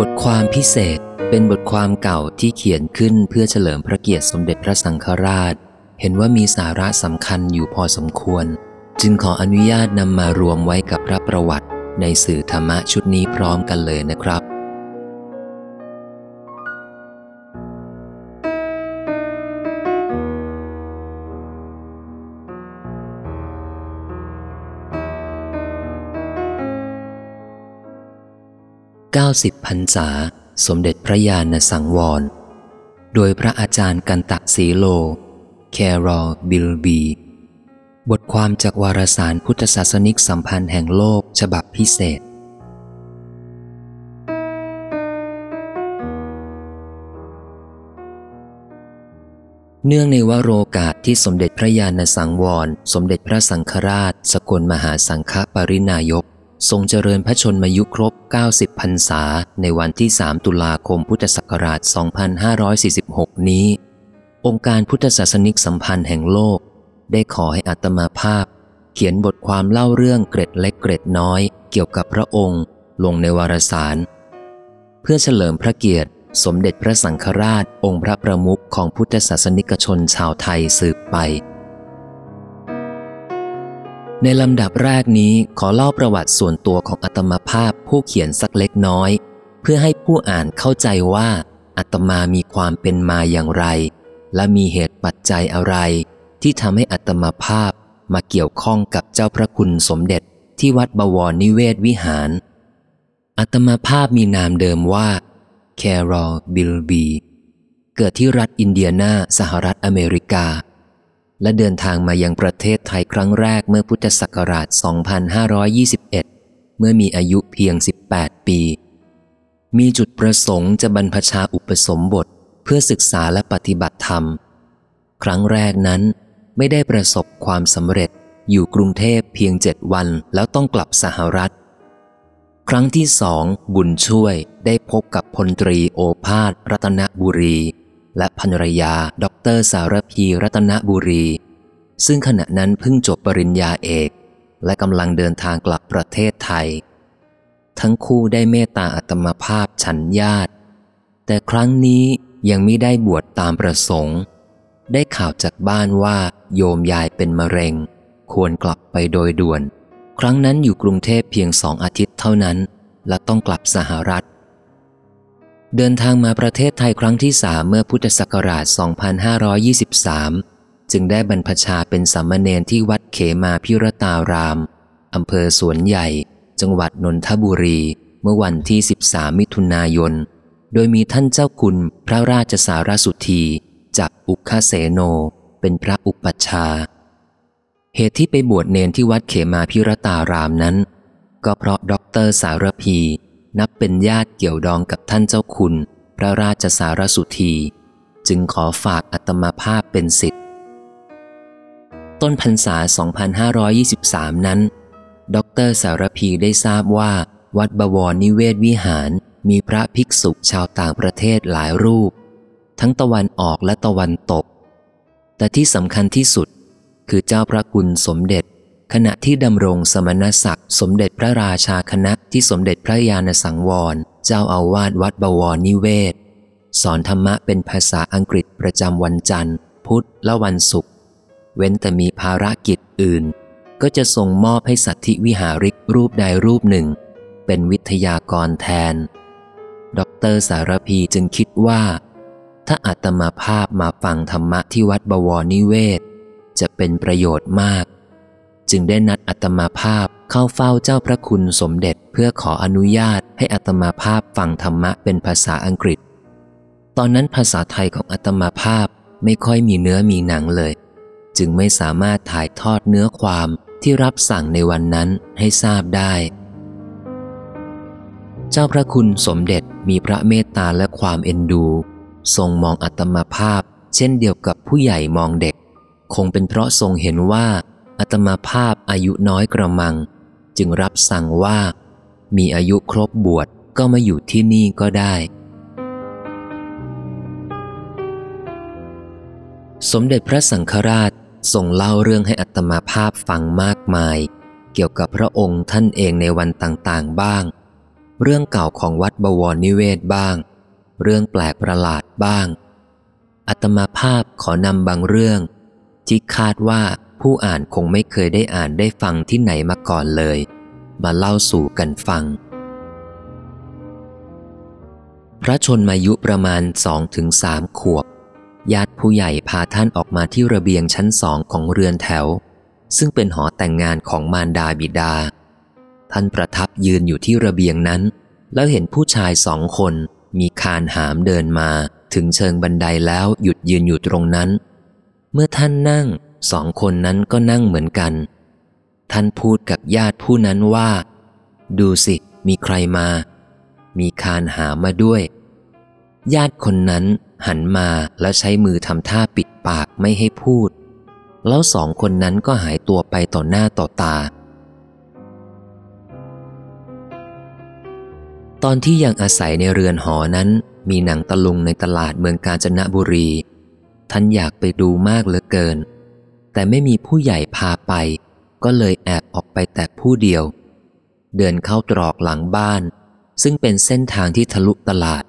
บทความพิเศษเป็นบทความเก่าที่เขียนขึ้นเพื่อเฉลิมพระเกียรติสมเด็จพระสังฆราช เห็นว่ามีสาระสำคัญอยู่พอสมควร จึงขออนุญาตนำมารวมไว้กับพระประวัติ ในสื่อธรรมะชุดนี้พร้อมกันเลยนะครับ 90พรรษา สมเด็จพระญาณสังวร โดยพระอาจารย์กันตะสีโล แครอลบิลบี บทความจากวารสารพุทธศาสนิกสัมพันธ์แห่งโลกฉบับพิเศษ เนื่องในวโรกาสที่สมเด็จพระญาณสังวร สมเด็จพระสังฆราช สกลมหาสังฆปรินายก ทรงเจริญพระชนมายุครบ 90 พรรษา ในวันที่ 3 ตุลาคมพุทธศักราช 2546 นี้ องค์การพุทธศาสนิกสัมพันธ์แห่งโลก ได้ขอให้อัตมาภาพ เขียนบทความเล่าเรื่องเกร็ดเล็กเกร็ดน้อย เกี่ยวกับพระองค์ ลงในวารสาร เพื่อเฉลิมพระเกียรติ สมเด็จพระสังฆราช องค์พระประมุขของพุทธศาสนิกชนชาวไทยสืบไป ในลำดับแรกนี้ขอเล่าประวัติส่วนตัวของอัตมาภาพผู้เขียนสักเล็กน้อย เพื่อให้ผู้อ่านเข้าใจว่าอัตมามีความเป็นมาอย่างไร และมีเหตุปัจจัยอะไร ที่ทำให้อัตมาภาพมาเกี่ยวข้องกับเจ้าพระคุณสมเด็จที่วัดบวรนิเวศวิหาร อัตมาภาพมีนามเดิมว่าแครอบิลบี เกิดที่รัฐอินเดียนาสหรัฐอเมริกา และเดินทางมายังประเทศไทยครั้งแรกเมื่อพุทธศักราช 2521 เมื่อมีอายุเพียง 18 ปี มีจุดประสงค์จะบรรพชาอุปสมบทเพื่อศึกษาและปฏิบัติธรรม ครั้งแรกนั้นไม่ได้ประสบความสำเร็จอยู่กรุงเทพเพียงเจ็ดวันแล้วต้องกลับสหรัฐ ครั้งที่สองบุญช่วยได้พบกับพลตรีโอภาสรัตนบุรี และภรรยาดอกเตอรสารพีรัตนบุรี ซึ่งขณะนั้นเพิ่งจบปริญญาเอก และกำลังเดินทางกลับประเทศไทย ทั้งคู่ได้เมตตาอัตมภาพฉันญาติ แต่ครั้งนี้ยังไม่ได้บวชตามประสงค์ ได้ข่าวจากบ้านว่าโยมยายเป็นมะเร็ง ควรกลับไปโดยด่วน ครั้งนั้นอยู่กรุงเทพเพียงสองอาทิตย์เท่านั้น และต้องกลับสหรัฐ เดินทางมาประเทศไทยครั้งที่สามเมื่อพุทธศักราช 2523 จึงได้บรรพชาเป็นสามเณรที่วัดเขมาพิรตาราม อำเภอสวนใหญ่ จังหวัดนนทบุรี เมื่อวันที่ 13 มิถุนายน โดยมีท่านเจ้าคุณพระราชสารสุธีจากอุคเสโน เป็นพระอุปัชฌาย์เหตุที่ไปบวชเนนที่วัดเขมาพิรตารามนั้น ก็เพราะด็อกเตอร์สารพี นับเป็นญาติเกี่ยวดองกับท่านเจ้าคุณ พระราชสารสุธี จึงขอฝากอัตมาภาพเป็นสิทธิ์ต้นพรรษา 2523 นั้น ดรสารพีได้ทราบว่า วัดบวรนิเวศวิหารมีพระภิกษุชาวต่างประเทศหลายรูป ทั้งตะวันออกและตะวันตก แต่ที่สำคัญที่สุด คือเจ้าพระคุณสมเด็จ ขณะที่ดำรงสมณศักดิ์สมเด็จพระราชาคณะที่สมเด็จพระญาณสังวร เจ้าอาวาสวัดบวรนิเวศ สอนธรรมะเป็นภาษาอังกฤษประจำวันจันทร์ พุธและวันศุกร์เว้นแต่มีภารกิจอื่น ก็จะส่งมอบให้สัตธิวิหาริกรูปใดรูปหนึ่ง เป็นวิทยากรแทนด็อกเตอร์สารพีจึงคิดว่า ถ้าอาตมาภาพมาฟังธรรมะที่วัดบวรนิเวศ จะเป็นประโยชน์มาก จึงได้นัดอาตมาภาพเข้าเฝ้าเจ้าพระคุณสมเด็จเพื่อขออนุญาตให้อาตมาภาพฟังธรรมะเป็นภาษาอังกฤษ ตอนนั้นภาษาไทยของอาตมาภาพไม่ค่อยมีเนื้อมีหนังเลย จึงไม่สามารถถ่ายทอดเนื้อความที่รับสั่งในวันนั้นให้ทราบได้ เจ้าพระคุณสมเด็จมีพระเมตตาและความเอ็นดู ทรงมองอัตมาภาพ เช่นเดียวกับผู้ใหญ่มองเด็ก คงเป็นเพราะทรงเห็นว่า อัตมาภาพอายุน้อยกระมัง จึงรับสั่งว่า มีอายุครบบวชก็มาอยู่ที่นี่ก็ได้ สมเด็จพระสังฆราชทรงเล่าเรื่องให้อัตมาภาพฟังมากมาย เกี่ยวกับพระองค์ท่านเองในวันต่างๆบ้าง เรื่องเก่าของวัดบวรนิเวศบ้าง เรื่องแปลกประหลาดบ้างอัตมาภาพขอนำบางเรื่อง ที่คาดว่า ผู้อ่านคงไม่เคยได้อ่านได้ฟังที่ไหนมาก่อนเลย มาเล่าสู่กันฟัง พระชนมายุประมาณสองถึงสามขวบ ญาติผู้ใหญ่พาท่านออกมาที่ระเบียงชั้นสองของเรือนแถว ซึ่งเป็นหอแต่งงานของมารดาบิดา ท่านประทับยืนอยู่ที่ระเบียงนั้น แล้วเห็นผู้ชายสองคนมีคานหามเดินมาถึงเชิงบันไดแล้วหยุดยืนอยู่ตรงนั้น เมื่อท่านนั่ง สองคนนั้นก็นั่งเหมือนกัน ท่านพูดกับญาติผู้นั้นว่า ดูสิมีใครมา มีคานหามาด้วย ญาติคนนั้นหันมาแล้วใช้มือทำท่าปิดปากไม่ให้พูด แล้วสองคนนั้นก็หายตัวไปต่อหน้าต่อตา ตอนที่ยังอาศัยในเรือนหอนั้น มีหนังตะลุงในตลาดเมืองกาญจนบุรี ท่านอยากไปดูมากเหลือเกิน แต่ไม่มีผู้ใหญ่พาไป ก็เลยแอบออกไปแต่ผู้เดียว เดินเข้าตรอกหลังบ้าน ซึ่งเป็นเส้นทางที่ทะลุตลาด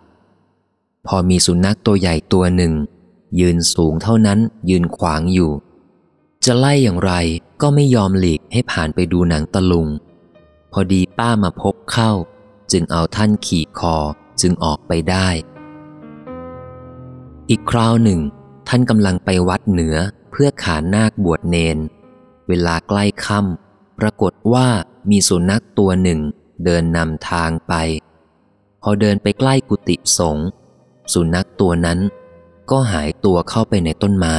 พอมีสุนัขตัวใหญ่ตัวหนึ่ง ยืนสูงเท่านั้นยืนขวางอยู่ จะไล่อย่างไรก็ไม่ยอมหลีกให้ผ่านไปดูหนังตะลุง พอดีป้ามาพบเข้า จึงเอาท่านขี่คอจึงออกไปได้ อีกคราวหนึ่ง ท่านกำลังไปวัดเหนือเพื่อขานนาคบวชเนน เวลาใกล้ค่ำปรากฏว่ามีสุนัขตัวหนึ่งเดินนำทางไป พอเดินไปใกล้กุฏิสงฆ์สุนัขตัวนั้นก็หายตัวเข้าไปในต้นไม้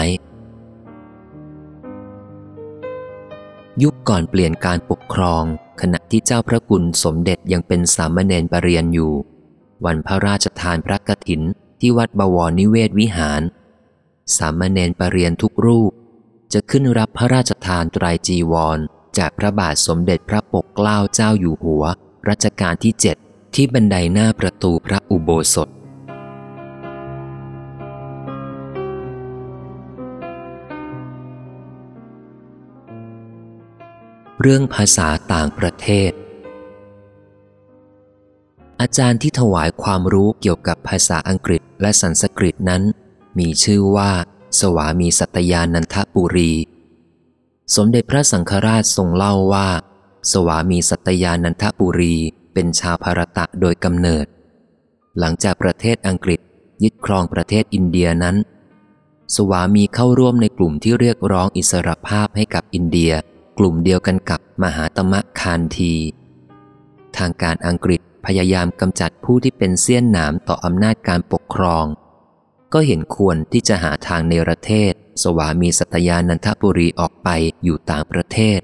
ยุคก่อนเปลี่ยนการปกครอง ขณะที่เจ้าพระกุณสมเด็จยังเป็นสามเณรปรริยนอยู่ วันพระราชทานพระกฐินที่วัดบวรนิเวศวิหาร สามเณรปรริยนทุกรูป จะขึ้นรับพระราชทานไตรจีวร จากพระบาทสมเด็จพระปกเกล้าเจ้าอยู่หัว รัชกาลที่เจ็ดที่บันไดหน้าประตูพระอุโบสถเรื่องภาษาต่างประเทศ อาจารย์ที่ถวายความรู้เกี่ยวกับภาษาอังกฤษและสันสกฤตนั้น มีชื่อว่า สวามีสัตยานันทปุรี สมเด็จพระสังฆราชทรงเล่าว่า สวามีสัตยานันทปุรีเป็นชาวภารตะโดยกำเนิด หลังจากประเทศอังกฤษยึดครองประเทศอินเดียนั้น สวามีเข้าร่วมในกลุ่มที่เรียกร้องอิสรภาพให้กับอินเดีย กลุ่มเดียวกันกับมหาตมะคานที ทางการอังกฤษพยายามกำจัดผู้ที่เป็นเสี้ยนหนามต่ออำนาจการปกครอง ก็เห็นควรที่จะหาทางในประเทศ สวามีสัตยานันทบุรีออกไปอยู่ต่างประเทศ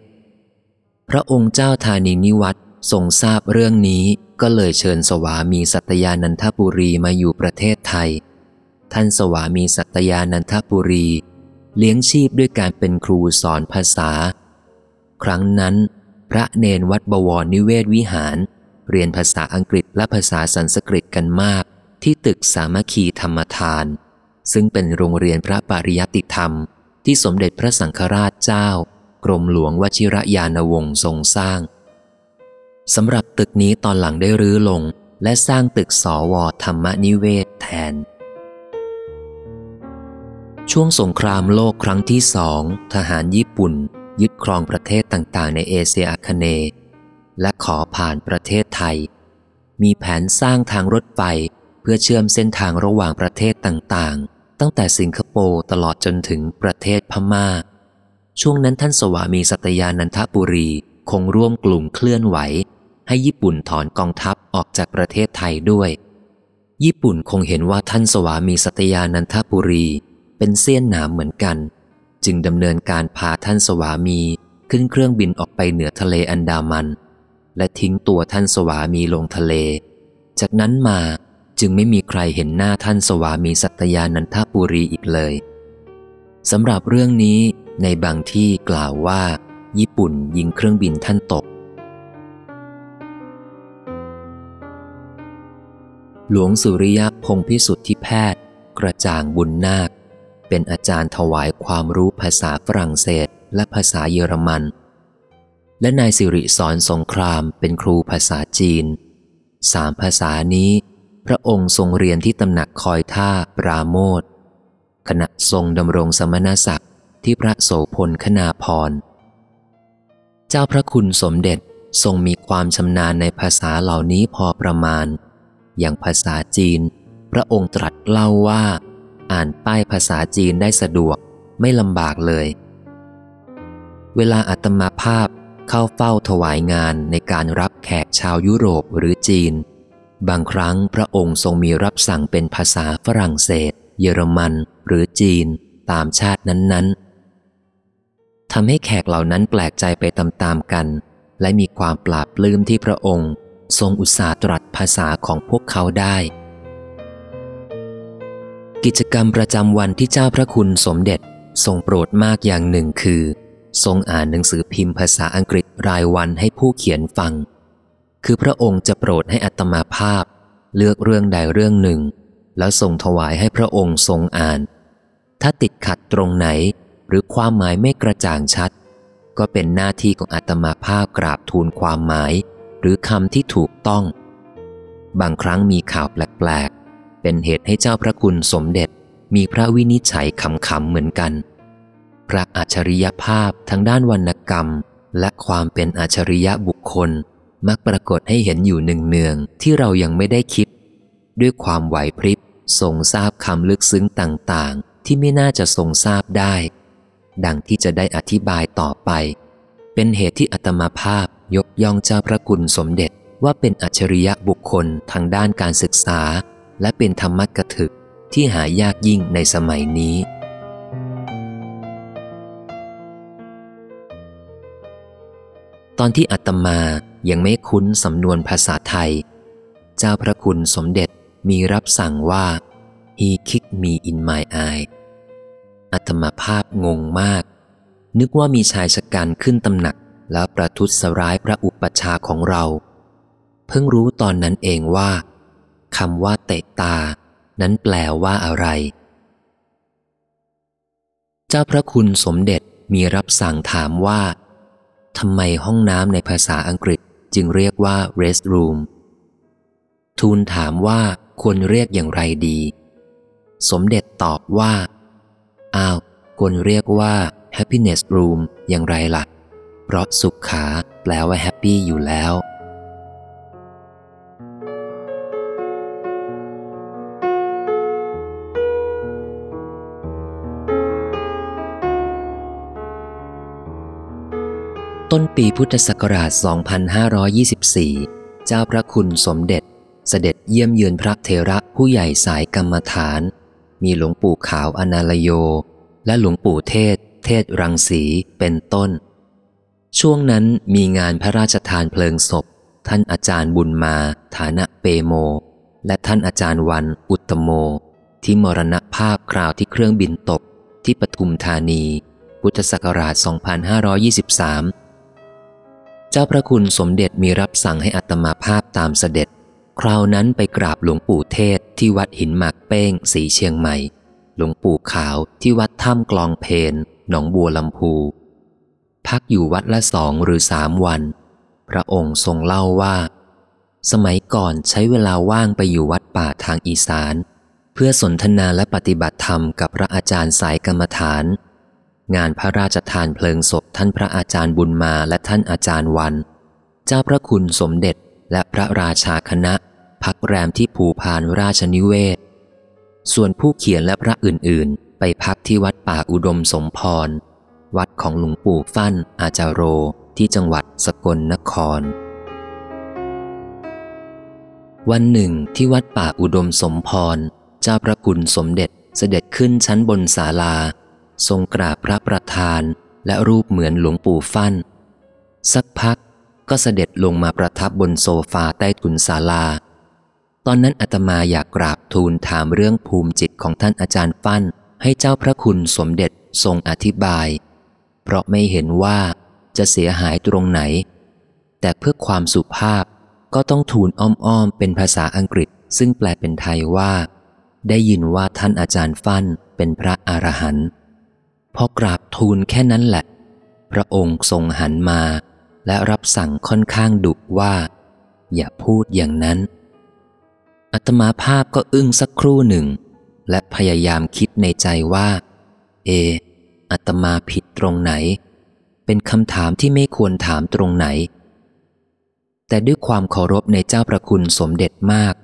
พระองค์เจ้าธานีนิวัตทรงทราบเรื่องนี้ก็เลยเชิญสวามีสัตยานันทบุรีมาอยู่ประเทศไทย ท่านสวามีสัตยานันทบุรี เลี้ยงชีพด้วยการเป็นครูสอนภาษา ครั้งนั้น พระเนนวัดบวรนิเวศวิหาร เรียนภาษาอังกฤษและภาษาสันสกฤตกันมากที่ตึกสามัคคีธรรมทาน ซึ่งเป็นโรงเรียนพระปริยติธรรม ที่สมเด็จพระสังฆราชเจ้า กรมหลวงวชิรยานวงศ์ทรงสร้างสำหรับตึกนี้ตอนหลังได้รื้อลง และสร้างตึกสวธรรมนิเวศแทน ช่วงสงครามโลกครั้งที่สองทหารญี่ปุ่น ยึดครองประเทศต่างๆ ในเอเชียอาคเนย์และขอผ่านประเทศไทย มีแผนสร้างทางรถไฟเพื่อเชื่อมเส้นทางระหว่างประเทศต่างๆ ตั้งแต่สิงคโปร์ตลอดจนถึงประเทศพม่า ช่วงนั้นท่านสวามีสัตยานันทบุรีคงร่วมกลุ่มเคลื่อนไหว ให้ญี่ปุ่นถอนกองทัพออกจากประเทศไทยด้วย ญี่ปุ่นคงเห็นว่าท่านสวามีสัตยานันทบุรี เป็นเสี้ยนหนามเหมือนกัน จึงดำเนินการพาท่านสวามีขึ้นเครื่องบินออกไปเหนือทะเลอันดามัน และทิ้งตัวท่านสวามีลงทะเล จากนั้นมา จึงไม่มีใครเห็นหน้าท่านสวามีสัตยานันทบุรีอีกเลยสำหรับเรื่องนี้ในบางที่กล่าวว่า ญี่ปุ่นยิงเครื่องบินท่านตก หลวงสุริยะพงพิสุทธิแพทย์ กระจ่างบุญนาค เป็นอาจารย์ถวายความรู้ภาษาฝรั่งเศสและภาษาเยอรมัน และนายสิริสอนสงครามเป็นครูภาษาจีนสามภาษานี้ พระองค์ทรงเรียนที่ตำหนักคอยท่าปราโมทขณะทรงดำรงสมณศักดิ์ที่พระโสพลคณาพร เจ้าพระคุณสมเด็จทรงมีความชำนาญในภาษาเหล่านี้พอประมาณ อย่างภาษาจีน พระองค์ตรัสเล่าว่า อ่านป้ายภาษาจีนได้สะดวกไม่ลำบากเลย เวลาอัตมาภาพเข้าเฝ้าถวายงานในการรับแขกชาวยุโรปหรือจีน บางครั้งพระองค์ทรงมีรับสั่งเป็นภาษาฝรั่งเศส เยอรมันหรือจีนตามชาตินั้นๆทำให้แขกเหล่านั้นแปลกใจไปตามๆกัน และมีความปราบปลื้มที่พระองค์ ทรงอุตสาห์ตรัสภาษาของพวกเขาได้ กิจกรรมประจำวันที่เจ้าพระคุณสมเด็จทรงโปรดมากอย่างหนึ่งคือ ทรงอ่านหนังสือพิมพ์ภาษาอังกฤษรายวันให้ผู้เขียนฟัง คือพระองค์จะโปรดให้อัตมาภาพ เลือกเรื่องใดเรื่องหนึ่ง แล้วส่งถวายให้พระองค์ทรงอ่าน ถ้าติดขัดตรงไหน หรือความหมายไม่กระจ่างชัด ก็เป็นหน้าที่ของอัตมาภาพกราบทูลความหมาย หรือคำที่ถูกต้อง บางครั้งมีข่าวแปลกๆ เป็นเหตุให้เจ้าพระคุณสมเด็จมีพระวินิจฉัยขำๆเหมือนกัน พระอัจฉริยภาพทางด้านวรรณกรรม และความเป็นอัจฉริยะบุคคล มักปรากฏให้เห็นอยู่หนึ่งเนืองที่เรายังไม่ได้คิด ด้วยความไหวพริบทรงทราบคำลึกซึ้งต่างๆ ที่ไม่น่าจะทรงทราบได้ ดังที่จะได้อธิบายต่อไป เป็นเหตุที่อัตมาภาพยกย่องเจ้าพระคุณสมเด็จว่าเป็นอัจฉริยะบุคคลทางด้านการศึกษา และเป็นธรรมกถึกที่หายากยิ่งในสมัยนี้ตอนที่อัตมา ยังไม่คุ้นสำนวนภาษาไทย เจ้าพระคุณสมเด็จมีรับสั่งว่า he kicked me in my eye อัตมาภาพงงมาก นึกว่ามีชายชะกันขึ้นตำหนักแล้วประทุษร้ายพระอุปชาของเรา เพิ่งรู้ตอนนั้นเองว่าคำว่าเตะตา นั้นแปลว่าอะไร เจ้าพระคุณสมเด็จมีรับสั่งถามว่าทำไมห้องน้ำในภาษาอังกฤษ จึงเรียกว่า rest room ทูลถามว่าควรเรียกอย่างไรดี สมเด็จตอบว่า อ้าว ควรเรียกว่า happiness room อย่างไรละ่ะ เพราะสุขขาแปลว่า happy อยู่แล้ว ต้นปีพุทธศักราช 2524 เจ้าพระคุณสมเด็จ เสด็จเยี่ยมเยือนพระเทระผู้ใหญ่สายกรรมฐาน มีหลวงปู่ขาวอนาลโย และหลวงปู่เทศ เทศรังสีเป็นต้น ช่วงนั้นมีงานพระราชทานเพลิงศพ ท่านอาจารย์บุญมา ฐานะเปโม และท่านอาจารย์วันอุตโม ที่มรณภาพคราวที่เครื่องบินตกที่ปทุมธานี พุทธศักราช 2523 จ้าพระคุณสมเด็จมีรับสั่งให้อัตมาภาพตามเสด็จ คราวนั้นไปกราบหลวงปู่เทศที่วัดหินหมากเป้งสีเชียงใหม่ หลวงปู่ขาวที่วัดถ้ำกลองเพนหนองบัวลำพู พักอยู่วัดละสองหรือสามวัน พระองค์ทรงเล่าว่า สมัยก่อนใช้เวลาว่างไปอยู่วัดป่าทางอีสาน เพื่อสนทนาและปฏิบัติธรรมกับพระอาจารย์สายกรรมฐาน งานพระราชทานเพลิงศพท่านพระอาจารย์บุญมาและท่านอาจารย์วัน เจ้าพระคุณสมเด็จและพระราชาคณะ พักแรมที่ภูพานราชนิเวศ ส่วนผู้เขียนและพระอื่นๆ ไปพักที่วัดป่าอุดมสมพร วัดของหลวงปู่ฟั่นอาจารโรที่จังหวัดสกลนคร วันหนึ่งที่วัดป่าอุดมสมพร เจ้าพระคุณสมเด็จเสด็จขึ้นชั้นบนศาลา ทรงกราบพระประธานและรูปเหมือนหลวงปู่ฟั่น สักพักก็เสด็จลงมาประทับบนโซฟาใต้ถุนศาลา ตอนนั้นอาตมาอยากกราบทูลถามเรื่องภูมิจิตของท่านอาจารย์ฟั่น ให้เจ้าพระคุณสมเด็จทรงอธิบาย เพราะไม่เห็นว่าจะเสียหายตรงไหน แต่เพื่อความสุภาพก็ต้องทูลอ้อมๆ เป็นภาษาอังกฤษซึ่งแปลเป็นไทยว่า ได้ยินว่าท่านอาจารย์ฟั่นเป็นพระอรหันต์ พอกราบทูลแค่นั้นแหละ พระองค์ทรงหันมา และรับสั่งค่อนข้างดุว่า อย่าพูดอย่างนั้นอัตมาภาพก็อึ้งสักครู่หนึ่ง และพยายามคิดในใจว่า เอ อัตมาผิดตรงไหน เป็นคำถามที่ไม่ควรถามตรงไหน แต่ด้วยความเคารพในเจ้าประคุณสมเด็จมาก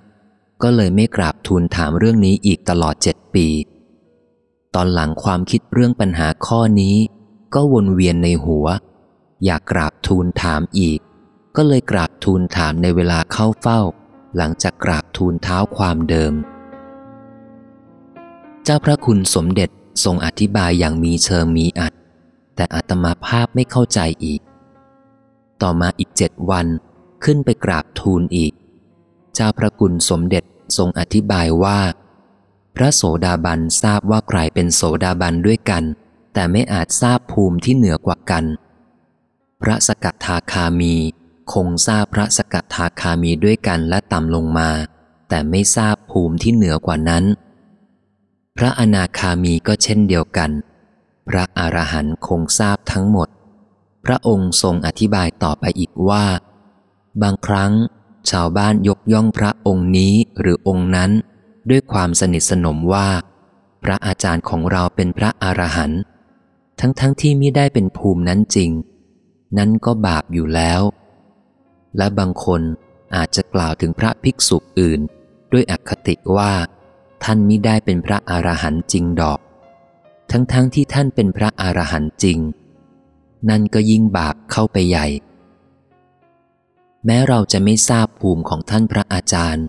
ก็เลยไม่กราบทูลถามเรื่องนี้อีกตลอดเจ็ดปี ตอนหลังความคิดเรื่องปัญหาข้อนี้ ก็วนเวียนในหัว อยากกราบทูลถามอีก ก็เลยกราบทูลถามในเวลาเข้าเฝ้า หลังจากกราบทูลเท้าความเดิม เจ้าพระคุณสมเด็จทรงอธิบายอย่างมีเชิงมีอัด แต่อาตมาภาพไม่เข้าใจอีก ต่อมาอีกเจ็ดวันขึ้นไปกราบทูลอีก เจ้าพระคุณสมเด็จทรงอธิบายว่า พระโสดาบันทราบว่าใครเป็นโสดาบันด้วยกัน แต่ไม่อาจทราบภูมิที่เหนือกว่ากัน พระสกทาคามี คงทราบพระสกทาคามีด้วยกันและต่ำลงมา แต่ไม่ทราบภูมิที่เหนือกว่านั้น พระอนาคามีก็เช่นเดียวกัน พระอรหันต์คงทราบทั้งหมด พระองค์ทรงอธิบายต่อไปอีกว่า บางครั้ง ชาวบ้านยกย่องพระองค์นี้หรือองค์นั้น ด้วยความสนิทสนมว่า พระอาจารย์ของเราเป็นพระอรหันต์ทั้งๆทที่ไม่ได้เป็นภูมินั้นจริง นั้นก็บาปอยู่แล้ว และบางคนอาจจะกล่าวถึงพระภิกษุอื่น ด้วยอคติว่า ท่านมิได้เป็นพระอรหันต์จริงดอก ทั้งๆทที่ท่านเป็นพระอรหันต์จริง นั่นก็ยิ่งบาปเข้าไปใหญ่ แม้เราจะไม่ทราบภูมิของท่านพระอาจารย์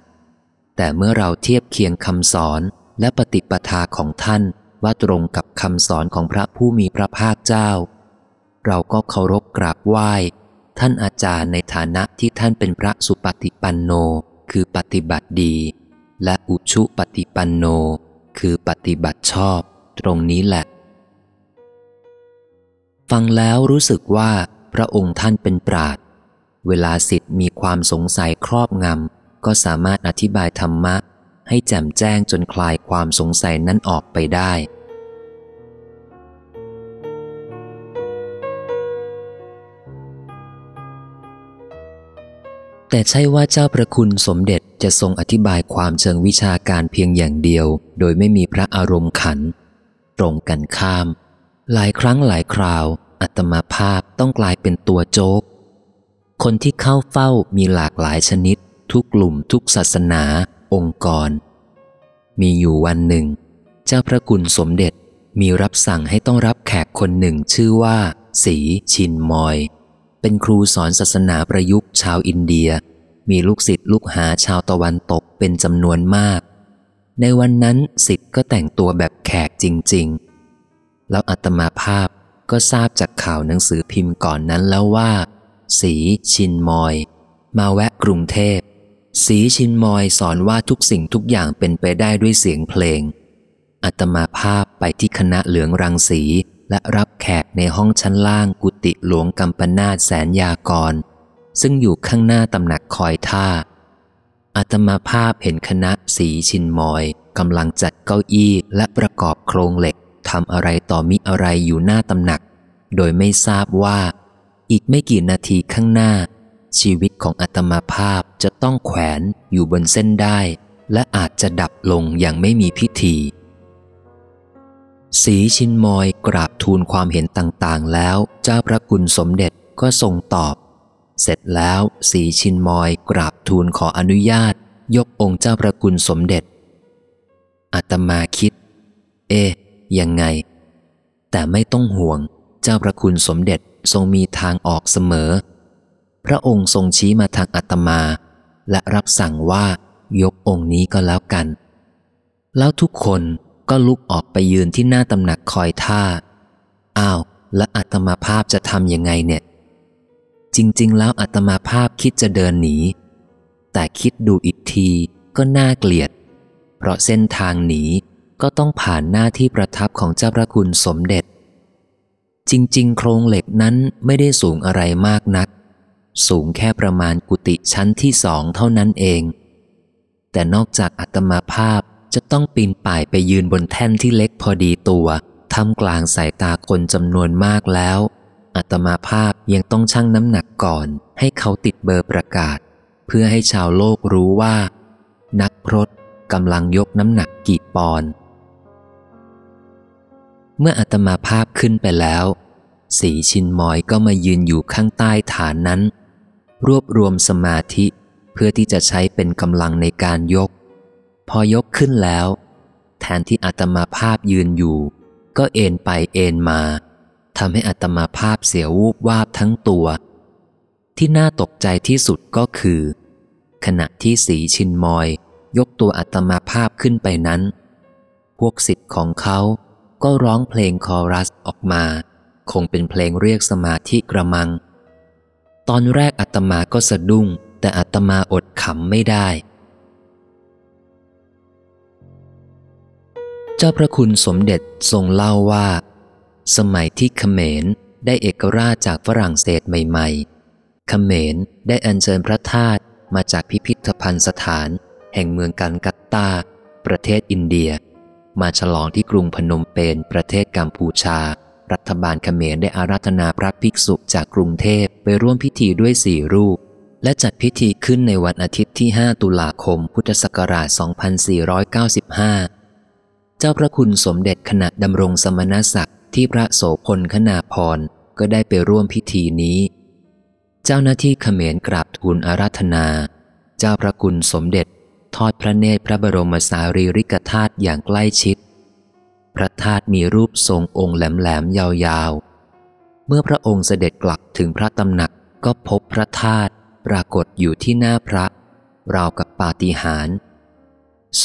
แต่เมื่อเราเทียบเคียงคำสอนและปฏิปทาของท่านว่าตรงกับคำสอนของพระผู้มีพระภาคเจ้า เราก็เคารพกราบไหว้ ท่านอาจารย์ในฐานะที่ท่านเป็นพระสุปฏิปันโน คือปฏิบัติดี และอุชุปฏิปันโน คือปฏิบัติชอบ ตรงนี้แหละ ฟังแล้วรู้สึกว่าพระองค์ท่านเป็นปราดเวลาสิทธิ์มีความสงสัยครอบงำ ก็สามารถอธิบายธรรมะ ให้แจ่มแจ้งจนคลายความสงสัยนั้นออกไปได้ แต่ใช่ว่าเจ้าประคุณสมเด็จจะทรงอธิบายความเชิงวิชาการเพียงอย่างเดียว โดยไม่มีพระอารมณ์ขัน ตรงกันข้าม หลายครั้งหลายคราวอัตมาภาพต้องกลายเป็นตัวโจ๊กคนที่เข้าเฝ้ามีหลากหลายชนิด ทุกกลุ่มทุกศาสนา องค์กร มีอยู่วันหนึ่ง เจ้าพระกุณสมเด็จมีรับสั่งให้ต้องรับแขกคนหนึ่งชื่อว่า สีชินมอย เป็นครูสอนศาสนาประยุกต์ชาวอินเดีย มีลูกศิษย์ลูกหาชาวตะวันตกเป็นจำนวนมาก ในวันนั้นศิษย์ก็แต่งตัวแบบแขกจริง ๆ แล้วอัตมาภาพก็ทราบจากข่าวหนังสือพิมพ์ก่อนนั้นแล้วว่า สีชินมอย มาแวะกรุงเทพ สีชินมอยสอนว่าทุกสิ่งทุกอย่างเป็นไปได้ด้วยเสียงเพลง อัตมาภาพไปที่คณะเหลืองรังสี และรับแขกในห้องชั้นล่างกุฏิหลวงกัมปนาตแสนยากร ซึ่งอยู่ข้างหน้าตำหนักคอยท่า อัตมาภาพเห็นคณะสีชินมอยกำลังจัดเก้าอี้และประกอบโครงเหล็กทำอะไรต่อมิอะไรอยู่หน้าตำหนัก โดยไม่ทราบว่า อีกไม่กี่นาทีข้างหน้า ชีวิตของอัตมาภาพจะต้องแขวนอยู่บนเส้นได้ และอาจจะดับลงอย่างไม่มีพิธี สีชินมอยกราบทูลความเห็นต่างๆ แล้วเจ้าพระกุณสมเด็จก็ทรงตอบ เสร็จแล้วสีชินมอยกราบทูลขออนุญาต ยกองค์เจ้าพระกุณสมเด็จอาตมาคิด เอ๊ยังไง แต่ไม่ต้องห่วง เจ้าพระคุณสมเด็จทรงมีทางออกเสมอ พระองค์ทรงชี้มาทางอาตมา และรับสั่งว่ายกองค์นี้ก็แล้วกัน แล้วทุกคนก็ลุกออกไปยืนที่หน้าตำหนักคอยท่า อ้าว และอาตมาภาพจะทำยังไงเนี่ย จริง ๆ แล้วอาตมาภาพคิดจะเดินหนี แต่คิดดูอีกทีก็น่าเกลียด เพราะเส้นทางหนีก็ต้องผ่านหน้าที่ประทับของเจ้าพระคุณสมเด็จ จริง ๆ โครงเหล็กนั้นไม่ได้สูงอะไรมากนัก สูงแค่ประมาณกุฏิชั้นที่สองเท่านั้นเอง แต่นอกจากอัตมาภาพจะต้องปีนป่ายไปยืนบนแท่นที่เล็กพอดีตัวทำกลางสายตาคนจำนวนมากแล้ว อัตมาภาพยังต้องชั่งน้ำหนักก่อน ให้เขาติดเบอร์ประกาศ เพื่อให้ชาวโลกรู้ว่า นักพรตกำลังยกน้ำหนักกี่ปอนด์เมื่ออาตมาภาพขึ้นไปแล้ว สีชินมอยก็มายืนอยู่ข้างใต้ฐานนั้น รวบรวมสมาธิเพื่อที่จะใช้เป็นกำลังในการยก พอยกขึ้นแล้ว แทนที่อาตมาภาพยืนอยู่ ก็เอ็นไปเอ็นมาทำให้อาตมาภาพเสียวูบวาบทั้งตัว ที่น่าตกใจที่สุดก็คือ ขณะที่สีชินมอย ยกตัวอาตมาภาพขึ้นไปนั้น พวกสิทธิ์ของเขาก็ร้องเพลงคอรัสออกมา คงเป็นเพลงเรียกสมาธิกระมัง ตอนแรกอาตมาก็สะดุ้ง แต่อาตมาอดขำไม่ได้ เจ้าพระคุณสมเด็จทรงเล่าว่า สมัยที่เขมรได้เอกราชจากฝรั่งเศสใหม่ๆ เขมรได้อัญเชิญพระธาตุมาจากพิพิธภัณฑ์สถาน แห่งเมืองกันกัตตา ประเทศอินเดีย มาฉลองที่กรุงพนมเปญประเทศกัมพูชา รัฐบาลเขมรได้อาราธนาพระภิกษุจากกรุงเทพไปร่วมพิธีด้วยสี่รูป และจัดพิธีขึ้นในวันอาทิตย์ที่ 5 ตุลาคม พุทธศักราช 2495 เจ้าพระคุณสมเด็จขณะดำรงสมณศักดิ์ที่พระโสพลขนาพรก็ได้ไปร่วมพิธีนี้ เจ้าหน้าที่เขมรกราบทูลอาราธนา เจ้าพระคุณสมเด็จ ทอดพระเนตรพระบรมสารีริกธาตุอย่างใกล้ชิด พระธาตุมีรูปทรงองค์แหลมๆยาวๆ เมื่อพระองค์เสด็จกลับถึงพระตำหนักก็พบพระธาตุปรากฏอยู่ที่หน้าพระ ราวกับปาฏิหาริย์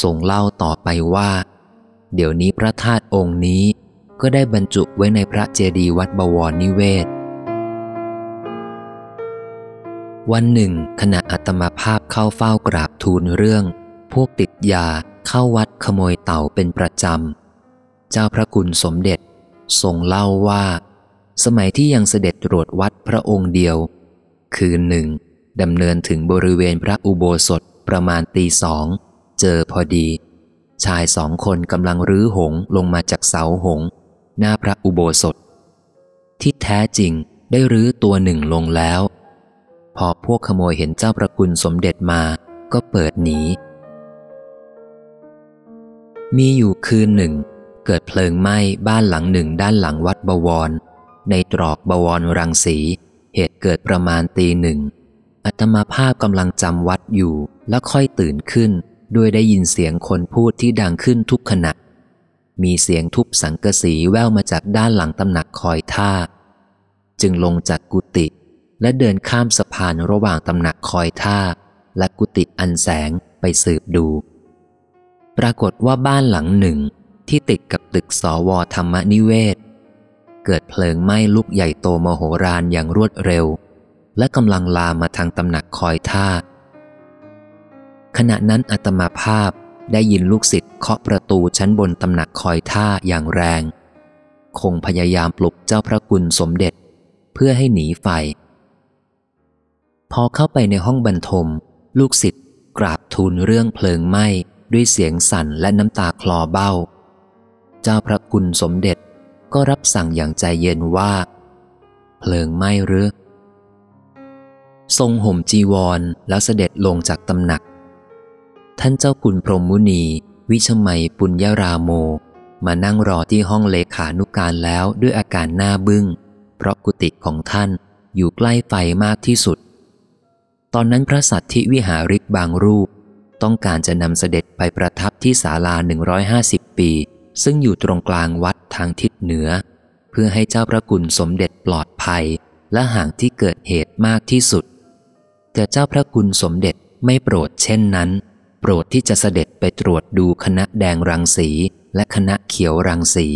ทรงเล่าต่อไปว่า เดี๋ยวนี้พระธาตุองค์นี้ก็ได้บรรจุไว้ในพระเจดีย์วัดบวรนิเวศ วันหนึ่ง ขณะอัตมาภาพเข้าเฝ้ากราบทูลเรื่อง พวกติดยาเข้าวัดขโมยเต่าเป็นประจำ เจ้าพระกุณสมเด็จทรงเล่าว่า สมัยที่ยังเสด็จตรวจวัดพระองค์เดียว คืนหนึ่งดำเนินถึงบริเวณพระอุโบสถประมาณตีสอง เจอพอดี ชายสองคนกำลังรื้อหงลงมาจากเสาหง หน้าพระอุโบสถ ที่แท้จริงได้รื้อตัวหนึ่งลงแล้ว พอพวกขโมยเห็นเจ้าประกุลสมเด็จมาก็เปิดหนีมีอยู่คืนหนึ่ง เกิดเพลิงไหม้บ้านหลังหนึ่งด้านหลังวัดบวร ในตรอกบวรรังสี เหตุเกิดประมาณตีหนึ่งอัตมาภาพกำลังจำวัดอยู่แล้วค่อยตื่นขึ้น ด้วยได้ยินเสียงคนพูดที่ดังขึ้นทุกขณะ มีเสียงทุบสังกสีแว่วมาจากด้านหลังตำหนักคอยท่า จึงลงจากกุฏิและเดินข้ามสะพานระหว่างตำหนักคอยท่า และกุฏิอันแสงไปสืบดู ปรากฏว่าบ้านหลังหนึ่ง ที่ติดกับตึกสวธรรมนิเวศ เกิดเพลิงไหม้ลุกใหญ่โตมโหฬารอย่างรวดเร็ว และกำลังลามมาทางตำหนักคอยท่า ขณะนั้นอัตมาภาพได้ยินลูกศิษย์เคาะประตูชั้นบนตำหนักคอยท่าอย่างแรง คงพยายามปลุกเจ้าพระกุณสมเด็จ เพื่อให้หนีไฟ พอเข้าไปในห้องบรรทม ลูกศิษย์กราบทูลเรื่องเพลิงไหม้ด้วยเสียงสั่นและน้ำตาคลอเบ้า เจ้าพระกุณสมเด็จก็รับสั่งอย่างใจเย็นว่า เพลิงไหม้หรือ ทรงห่มจีวรแล้วเสด็จลงจากตำหนัก ท่านเจ้าคุณพรหมมุนี วิชมัยปุญญาราโม มานั่งรอที่ห้องเลขานุการแล้วด้วยอาการหน้าบึง้ง เพราะกุฏิของท่านอยู่ใกล้ไฟมากที่สุด ตอนนั้นพระสัตธิวิหาริกบางรูป ต้องการจะนำเสด็จไปประทับที่ศาลา 150 ปี ซึ่งอยู่ตรงกลางวัดทางทิศเหนือ เพื่อให้เจ้าพระกุณสมเด็จปลอดภัยและห่างที่เกิดเหตุมากที่สุด แต่เจ้าพระคุณสมเด็จไม่โปรดเช่นนั้น โปรดที่จะเสด็จไปตรวจดูคณะแดงรังสีและคณะเขียวรังสี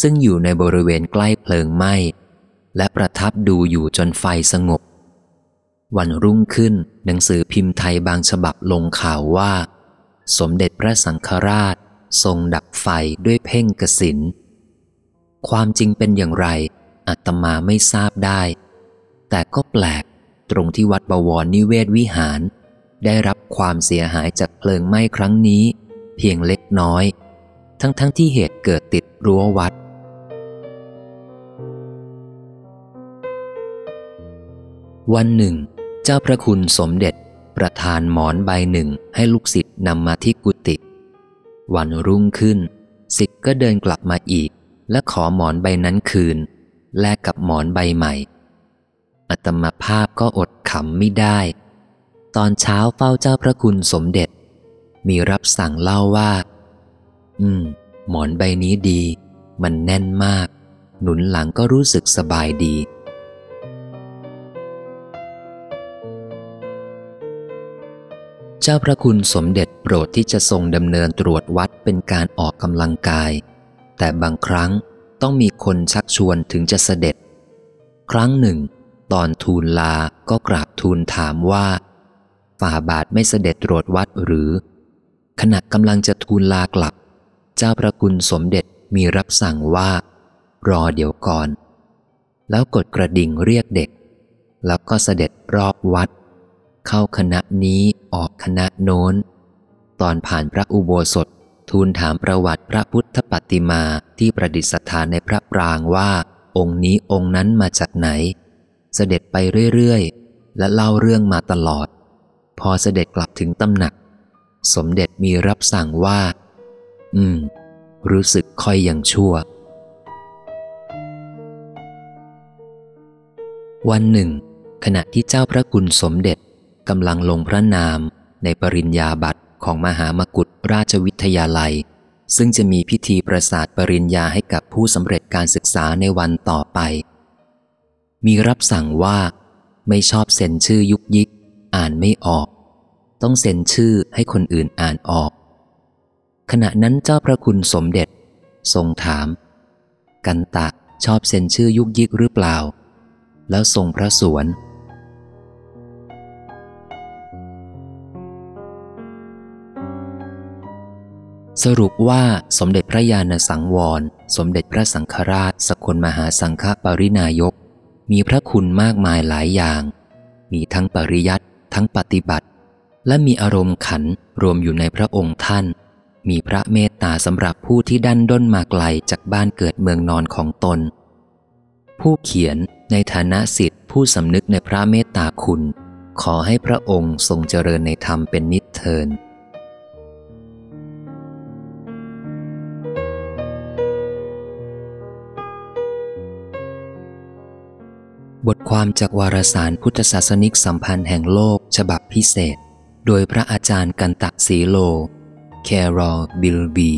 ซึ่งอยู่ในบริเวณใกล้เพลิงไหม้ และประทับดูอยู่จนไฟสงบ วันรุ่งขึ้นหนังสือพิมพ์ไทยบางฉบับลงข่าวว่า สมเด็จพระสังฆราช ทรงดับไฟด้วยเพ่งกสินความจริงเป็นอย่างไรอาตมาไม่ทราบได้ แต่ก็แปลกตรงที่วัดบวรนิเวศวิหาร ได้รับความเสียหายจากเพลิงไหม้ครั้งนี้ เพียงเล็กน้อย ทั้งๆทที่เหตุเกิดติดรั้ววัด วันหนึ่ง เจ้าพระคุณสมเด็จประทานหมอนใบหนึ่งให้ลูกศิษย์นำมาที่กุฏิ วันรุ่งขึ้นศิษย์ก็เดินกลับมาอีก และขอหมอนใบนั้นคืน แลกกับหมอนใบใหม่อัตมาภาพก็อดขำไม่ได้ ตอนเช้าเฝ้าเจ้าพระคุณสมเด็จ มีรับสั่งเล่าว่า อืม หมอนใบนี้ดี มันแน่นมาก หนุนหลังก็รู้สึกสบายดี จ้าพระคุณสมเด็จโปรดที่จะทรงดำเนินตรวจวัดเป็นการออกกำลังกาย แต่บางครั้งต้องมีคนชักชวนถึงจะเสด็จ ครั้งหนึ่ง ตอนทูลลาก็กราบทูลถามว่า ฝ่าบาทไม่เสด็จตรวจวัดหรือ ขณะกำลังจะทูลลากลับ เจ้าพระคุณสมเด็จมีรับสั่งว่า รอเดี๋ยวก่อน แล้วกดกระดิ่งเรียกเด็ก แล้วก็เสด็จรอบวัด เข้าคณะนี้ออกคณะโน้น ตอนผ่านพระอุโบสถ ทูลถามประวัติพระพุทธปฏิมาที่ประดิษฐานในพระปรางว่า องค์นี้องค์นั้นมาจากไหน เสด็จไปเรื่อยๆ และเล่าเรื่องมาตลอด พอเสด็จกลับถึงตำหนัก สมเด็จมีรับสั่งว่า อืม รู้สึกค่อยยังชั่ววันหนึ่ง ขณะที่เจ้าพระกุณสมเด็จ กำลังลงพระนามในปริญญาบัตรของมหามกุฏราชวิทยาลัย ซึ่งจะมีพิธีประสาทปริญญาให้กับผู้สำเร็จการศึกษาในวันต่อไป มีรับสั่งว่า ไม่ชอบเซ็นชื่อยุกยิก อ่านไม่ออก ต้องเซ็นชื่อให้คนอื่นอ่านออก ขณะนั้นเจ้าพระคุณสมเด็จ ทรงถาม กันตะชอบเซ็นชื่อยุกยิกหรือเปล่า แล้วทรงพระสวน สรุปว่าสมเด็จพระญาณสังวร สมเด็จพระสังฆราช สกลมหาสังฆปรินายก มีพระคุณมากมายหลายอย่าง มีทั้งปริยัติทั้งปฏิบัติ และมีอารมณ์ขันรวมอยู่ในพระองค์ท่าน มีพระเมตตาสำหรับผู้ที่ดันด้นมาไกลจากบ้านเกิดเมืองนอนของตน ผู้เขียนในฐานะสิทธิผู้สำนึกในพระเมตตาคุณ ขอให้พระองค์ทรงเจริญในธรรมเป็นนิจเทิน บทความจากวารสารพุทธศาสนิกสัมพันธ์แห่งโลกฉบับพิเศษ โดยพระอาจารย์กันตะสีโล แครอบิลบี